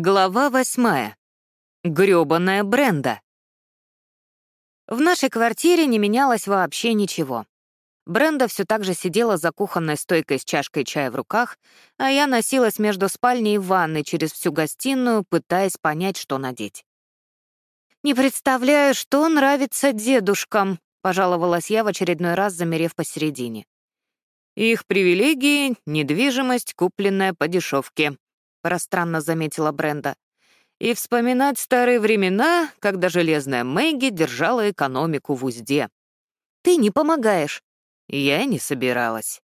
Глава восьмая. Грёбаная Бренда. В нашей квартире не менялось вообще ничего. Бренда все так же сидела за кухонной стойкой с чашкой чая в руках, а я носилась между спальней и ванной через всю гостиную, пытаясь понять, что надеть. «Не представляю, что нравится дедушкам», — пожаловалась я в очередной раз, замерев посередине. «Их привилегии — недвижимость, купленная по дешевке», — пространно заметила Бренда. «И вспоминать старые времена, когда железная Мэгги держала экономику в узде». «Ты не помогаешь». Я не собиралась.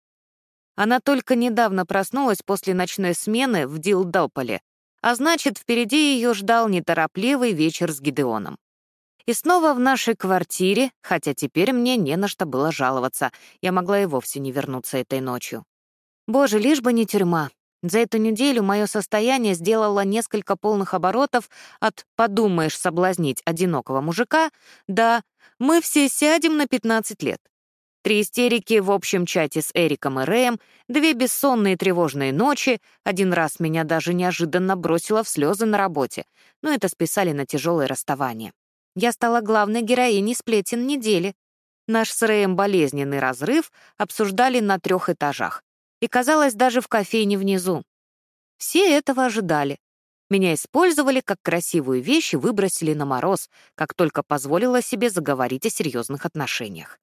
Она только недавно проснулась после ночной смены в Дилдополе, а значит, впереди ее ждал неторопливый вечер с Гидеоном. И снова в нашей квартире, хотя теперь мне не на что было жаловаться, я могла и вовсе не вернуться этой ночью. Боже, лишь бы не тюрьма. За эту неделю мое состояние сделало несколько полных оборотов от «подумаешь соблазнить одинокого мужика» до «мы все сядем на 15 лет». Три истерики в общем чате с Эриком и Рэем, две бессонные тревожные ночи, один раз меня даже неожиданно бросило в слезы на работе, но это списали на тяжелое расставание. Я стала главной героиней сплетен недели. Наш с Рэем болезненный разрыв обсуждали на трех этажах и, казалось, даже в кофейне внизу. Все этого ожидали. Меня использовали как красивую вещь и выбросили на мороз, как только позволила себе заговорить о серьезных отношениях.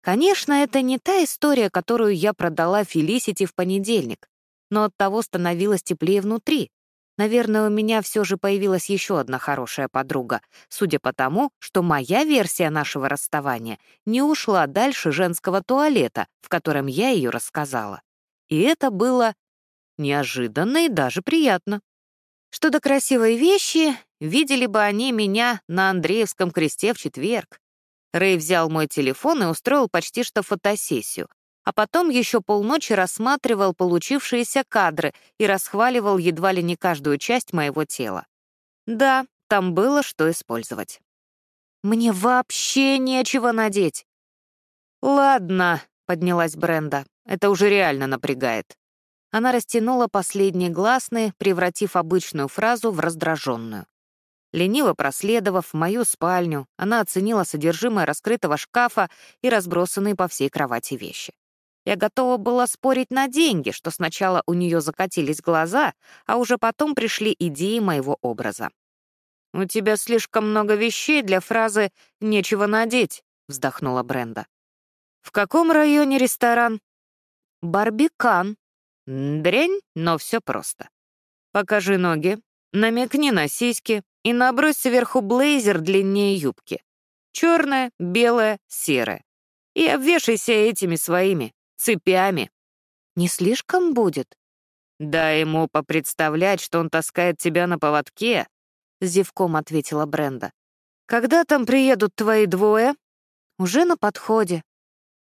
Конечно, это не та история, которую я продала Фелисити в понедельник, но от того становилось теплее внутри. Наверное, у меня все же появилась еще одна хорошая подруга, судя по тому, что моя версия нашего расставания не ушла дальше женского туалета, в котором я ее рассказала. И это было неожиданно и даже приятно. Что до красивой вещи, видели бы они меня на Андреевском кресте в четверг. Рэй взял мой телефон и устроил почти что фотосессию, а потом еще полночи рассматривал получившиеся кадры и расхваливал едва ли не каждую часть моего тела. Да, там было что использовать. Мне вообще нечего надеть. «Ладно», — поднялась Бренда. Это уже реально напрягает. Она растянула последние гласные, превратив обычную фразу в раздраженную. Лениво проследовав мою спальню, она оценила содержимое раскрытого шкафа и разбросанные по всей кровати вещи. Я готова была спорить на деньги, что сначала у нее закатились глаза, а уже потом пришли идеи моего образа. «У тебя слишком много вещей для фразы «нечего надеть», — вздохнула Бренда. «В каком районе ресторан?» Барбикан. Дрянь, но все просто. Покажи ноги, намекни на сиськи и набрось сверху блейзер длиннее юбки. Черная, белая, серая. И обвешайся этими своими цепями. Не слишком будет? Дай ему попредставлять, что он таскает тебя на поводке, зевком ответила Бренда. Когда там приедут твои двое? Уже на подходе.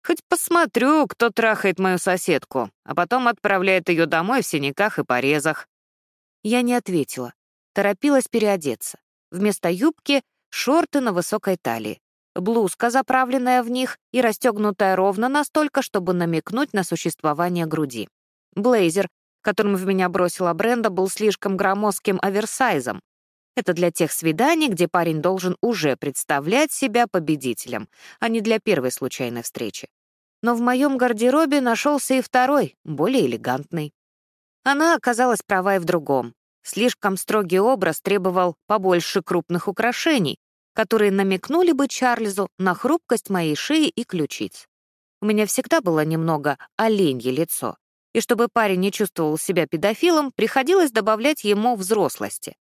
Хоть посмотрю, кто трахает мою соседку, а потом отправляет ее домой в синяках и порезах. Я не ответила. Торопилась переодеться. Вместо юбки — шорты на высокой талии. Блузка, заправленная в них и расстегнутая ровно настолько, чтобы намекнуть на существование груди. Блейзер, которым в меня бросила Бренда, был слишком громоздким оверсайзом. Это для тех свиданий, где парень должен уже представлять себя победителем, а не для первой случайной встречи но в моем гардеробе нашелся и второй, более элегантный. Она оказалась права и в другом. Слишком строгий образ требовал побольше крупных украшений, которые намекнули бы Чарльзу на хрупкость моей шеи и ключиц. У меня всегда было немного оленье лицо, и чтобы парень не чувствовал себя педофилом, приходилось добавлять ему взрослости.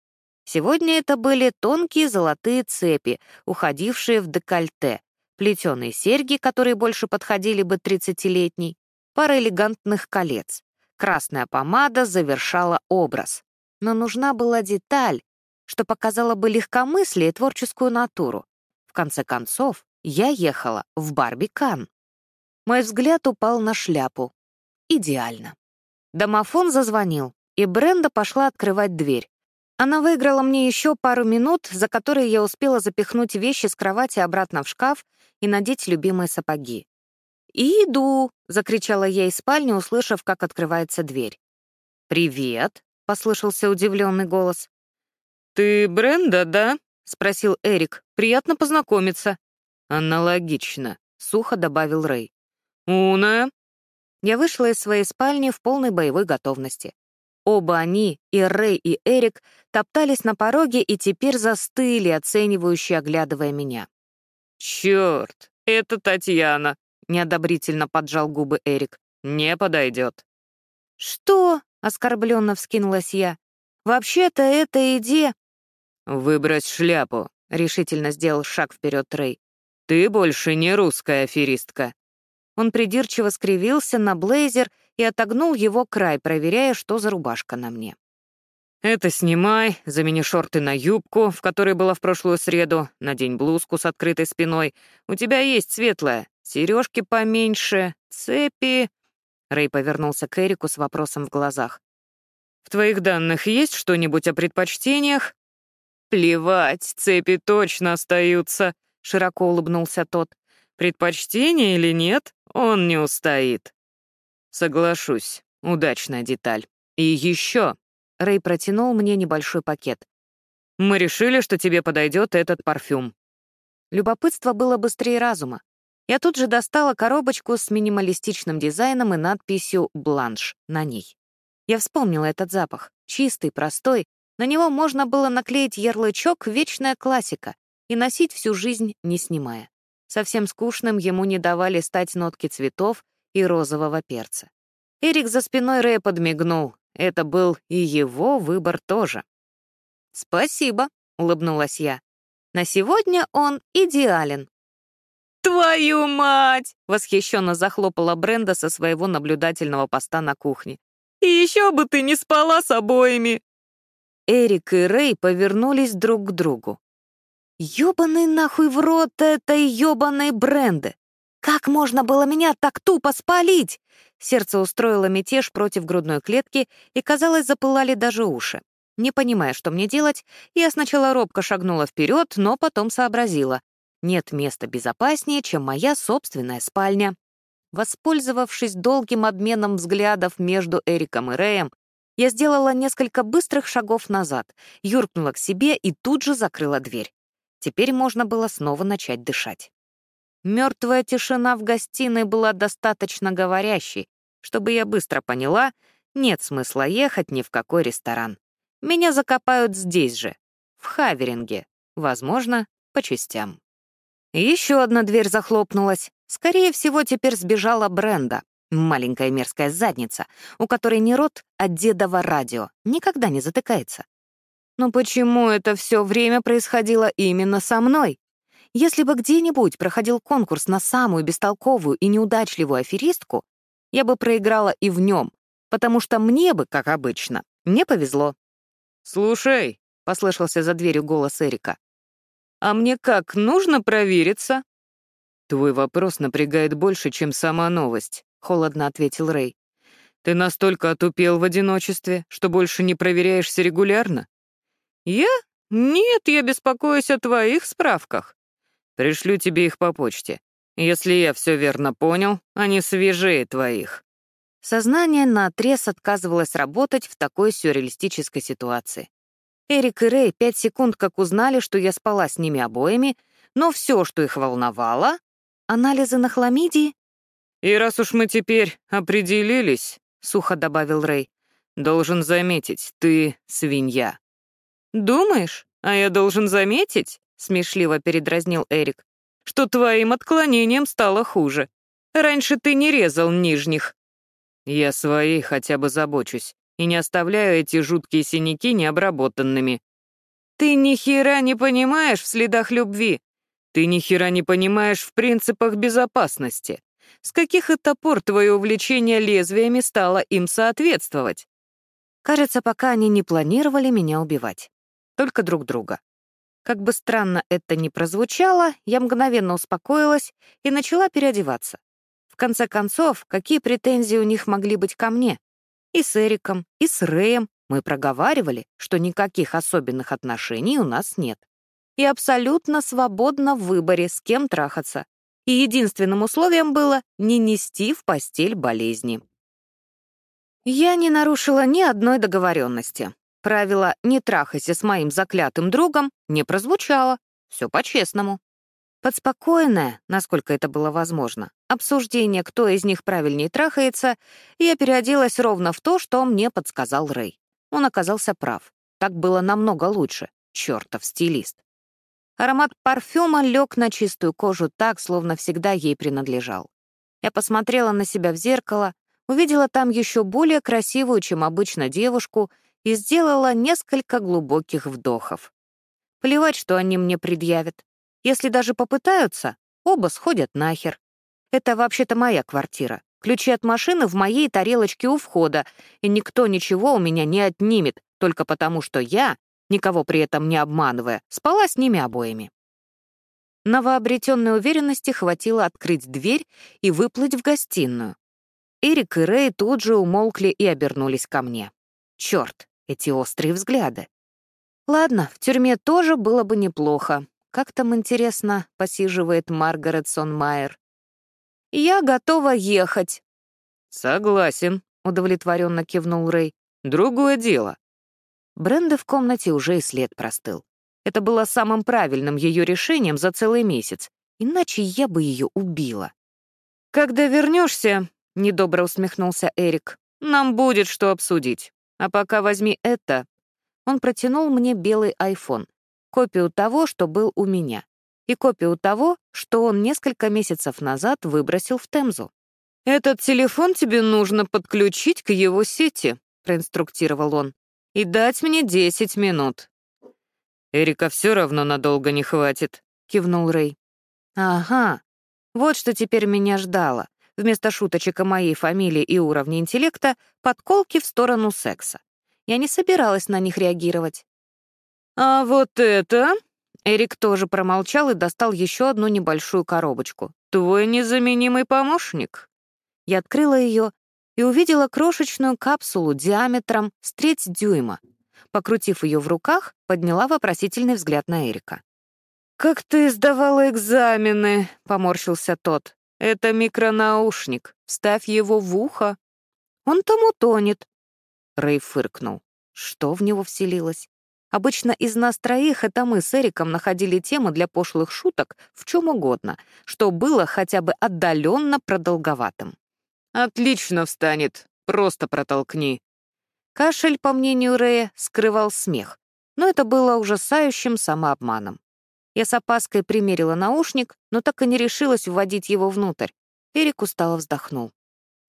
Сегодня это были тонкие золотые цепи, уходившие в декольте, плетеные серьги, которые больше подходили бы тридцатилетней, пара элегантных колец. Красная помада завершала образ. Но нужна была деталь, что показала бы легкомыслие и творческую натуру. В конце концов, я ехала в Барбикан. Мой взгляд упал на шляпу. Идеально. Домофон зазвонил, и Бренда пошла открывать дверь. Она выиграла мне еще пару минут, за которые я успела запихнуть вещи с кровати обратно в шкаф и надеть любимые сапоги. «Иду!» — закричала я из спальни, услышав, как открывается дверь. «Привет!» — послышался удивленный голос. «Ты Бренда, да?» — спросил Эрик. «Приятно познакомиться». «Аналогично», — сухо добавил Рэй. «Уна?» Я вышла из своей спальни в полной боевой готовности. Оба они, и Рэй, и Эрик, топтались на пороге и теперь застыли, оценивающие, оглядывая меня. «Черт, это Татьяна», — неодобрительно поджал губы Эрик. «Не подойдет». «Что?» — оскорбленно вскинулась я. «Вообще-то это идея...» «Выбрось шляпу», — решительно сделал шаг вперед Рэй. «Ты больше не русская аферистка». Он придирчиво скривился на блейзер и отогнул его край, проверяя, что за рубашка на мне. «Это снимай, замени шорты на юбку, в которой была в прошлую среду, надень блузку с открытой спиной. У тебя есть светлая, сережки поменьше, цепи...» Рэй повернулся к Эрику с вопросом в глазах. «В твоих данных есть что-нибудь о предпочтениях?» «Плевать, цепи точно остаются», — широко улыбнулся тот. «Предпочтение или нет, он не устоит». «Соглашусь, удачная деталь. И еще...» — Рэй протянул мне небольшой пакет. «Мы решили, что тебе подойдет этот парфюм». Любопытство было быстрее разума. Я тут же достала коробочку с минималистичным дизайном и надписью «Бланш» на ней. Я вспомнила этот запах. Чистый, простой. На него можно было наклеить ярлычок «Вечная классика» и носить всю жизнь, не снимая. Совсем скучным ему не давали стать нотки цветов и розового перца. Эрик за спиной Рэя подмигнул. Это был и его выбор тоже. «Спасибо», — улыбнулась я. «На сегодня он идеален». «Твою мать!» — восхищенно захлопала Бренда со своего наблюдательного поста на кухне. «И еще бы ты не спала с обоими!» Эрик и Рэй повернулись друг к другу. «Ёбаный нахуй в рот этой ёбаной Бренды! Как можно было меня так тупо спалить?» Сердце устроило мятеж против грудной клетки, и, казалось, запылали даже уши. Не понимая, что мне делать, я сначала робко шагнула вперед, но потом сообразила. Нет места безопаснее, чем моя собственная спальня. Воспользовавшись долгим обменом взглядов между Эриком и Рэем, я сделала несколько быстрых шагов назад, юркнула к себе и тут же закрыла дверь. Теперь можно было снова начать дышать. Мертвая тишина в гостиной была достаточно говорящей, чтобы я быстро поняла, нет смысла ехать ни в какой ресторан. Меня закопают здесь же, в Хаверинге, возможно, по частям. Еще одна дверь захлопнулась. Скорее всего, теперь сбежала Бренда, маленькая мерзкая задница, у которой не рот, а дедово радио, никогда не затыкается. Но почему это все время происходило именно со мной? Если бы где-нибудь проходил конкурс на самую бестолковую и неудачливую аферистку, я бы проиграла и в нем, потому что мне бы, как обычно, не повезло. «Слушай», — послышался за дверью голос Эрика, «а мне как, нужно провериться?» «Твой вопрос напрягает больше, чем сама новость», — холодно ответил Рэй. «Ты настолько отупел в одиночестве, что больше не проверяешься регулярно?» «Я? Нет, я беспокоюсь о твоих справках. Пришлю тебе их по почте. Если я все верно понял, они свежее твоих». Сознание наотрез отказывалось работать в такой сюрреалистической ситуации. Эрик и Рэй пять секунд как узнали, что я спала с ними обоими, но все, что их волновало — анализы на хламидии. «И раз уж мы теперь определились», — сухо добавил Рэй, — «должен заметить, ты свинья». «Думаешь, а я должен заметить?» Смешливо передразнил Эрик, что твоим отклонением стало хуже. Раньше ты не резал нижних. Я своей хотя бы забочусь и не оставляю эти жуткие синяки необработанными. Ты ни хера не понимаешь в следах любви. Ты ни хера не понимаешь в принципах безопасности. С каких это пор твое увлечение лезвиями стало им соответствовать? Кажется, пока они не планировали меня убивать. Только друг друга. Как бы странно это ни прозвучало, я мгновенно успокоилась и начала переодеваться. В конце концов, какие претензии у них могли быть ко мне? И с Эриком, и с Рэем мы проговаривали, что никаких особенных отношений у нас нет. И абсолютно свободно в выборе, с кем трахаться. И единственным условием было не нести в постель болезни. Я не нарушила ни одной договоренности. Правило «не трахайся с моим заклятым другом» не прозвучало. Все по-честному. Под спокойное, насколько это было возможно, обсуждение, кто из них правильнее трахается, я переоделась ровно в то, что мне подсказал Рэй. Он оказался прав. Так было намного лучше. Чёртов стилист. Аромат парфюма лег на чистую кожу так, словно всегда ей принадлежал. Я посмотрела на себя в зеркало, увидела там еще более красивую, чем обычно, девушку и сделала несколько глубоких вдохов. Плевать, что они мне предъявят. Если даже попытаются, оба сходят нахер. Это вообще-то моя квартира. Ключи от машины в моей тарелочке у входа, и никто ничего у меня не отнимет, только потому что я, никого при этом не обманывая, спала с ними обоими. Новообретенной уверенности хватило открыть дверь и выплыть в гостиную. Эрик и Рэй тут же умолкли и обернулись ко мне. Черт, эти острые взгляды. Ладно, в тюрьме тоже было бы неплохо. Как там, интересно, посиживает Маргарет Сонмайер. «Я готова ехать». «Согласен», — удовлетворенно кивнул Рэй. «Другое дело». Бренда в комнате уже и след простыл. Это было самым правильным ее решением за целый месяц, иначе я бы ее убила. «Когда вернешься, недобро усмехнулся Эрик, «нам будет что обсудить. А пока возьми это». Он протянул мне белый айфон, копию того, что был у меня, и копию того, что он несколько месяцев назад выбросил в Темзу. «Этот телефон тебе нужно подключить к его сети», — проинструктировал он, «и дать мне 10 минут. «Эрика все равно надолго не хватит», — кивнул Рэй. «Ага, вот что теперь меня ждало. Вместо шуточек о моей фамилии и уровне интеллекта — подколки в сторону секса. Я не собиралась на них реагировать». «А вот это...» Эрик тоже промолчал и достал еще одну небольшую коробочку. «Твой незаменимый помощник». Я открыла ее и увидела крошечную капсулу диаметром с треть дюйма, Покрутив ее в руках, подняла вопросительный взгляд на Эрика. «Как ты сдавала экзамены?» — поморщился тот. «Это микронаушник. Ставь его в ухо». «Он там утонет». Рэй фыркнул. Что в него вселилось? Обычно из нас троих это мы с Эриком находили темы для пошлых шуток в чем угодно, что было хотя бы отдаленно продолговатым. «Отлично встанет. Просто протолкни», Кашель, по мнению Рэя, скрывал смех, но это было ужасающим самообманом. Я с опаской примерила наушник, но так и не решилась вводить его внутрь. Эрик устало вздохнул.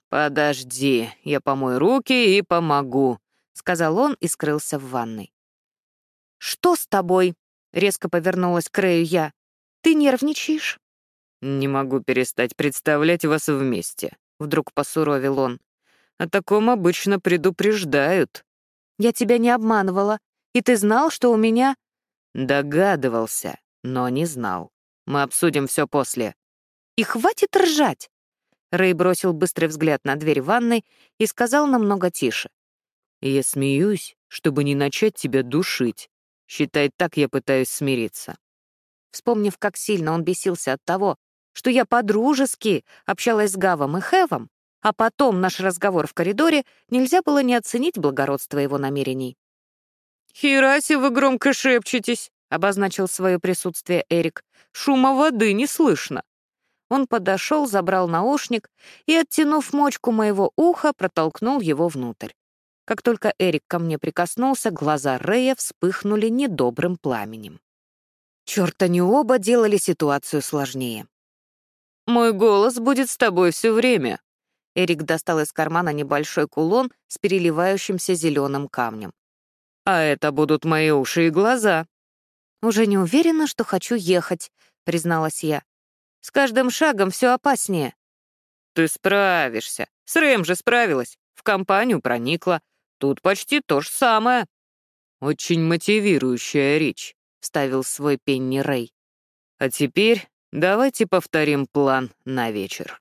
«Подожди, я помою руки и помогу», — сказал он и скрылся в ванной. «Что с тобой?» — резко повернулась к Рэю я. «Ты нервничаешь?» «Не могу перестать представлять вас вместе», — вдруг посуровил он. О таком обычно предупреждают. Я тебя не обманывала, и ты знал, что у меня... Догадывался, но не знал. Мы обсудим все после. И хватит ржать. Рэй бросил быстрый взгляд на дверь ванной и сказал намного тише. «Я смеюсь, чтобы не начать тебя душить. Считай, так я пытаюсь смириться». Вспомнив, как сильно он бесился от того, что я по-дружески общалась с Гавом и Хевом, а потом наш разговор в коридоре нельзя было не оценить благородство его намерений. «Хераси, вы громко шепчетесь», — обозначил свое присутствие Эрик. «Шума воды не слышно». Он подошел, забрал наушник и, оттянув мочку моего уха, протолкнул его внутрь. Как только Эрик ко мне прикоснулся, глаза Рэя вспыхнули недобрым пламенем. Чёрт, они оба делали ситуацию сложнее. «Мой голос будет с тобой все время», Эрик достал из кармана небольшой кулон с переливающимся зеленым камнем. «А это будут мои уши и глаза». «Уже не уверена, что хочу ехать», — призналась я. «С каждым шагом все опаснее». «Ты справишься. С Рэм же справилась. В компанию проникла. Тут почти то же самое». «Очень мотивирующая речь», — вставил свой Пенни Рэй. «А теперь давайте повторим план на вечер».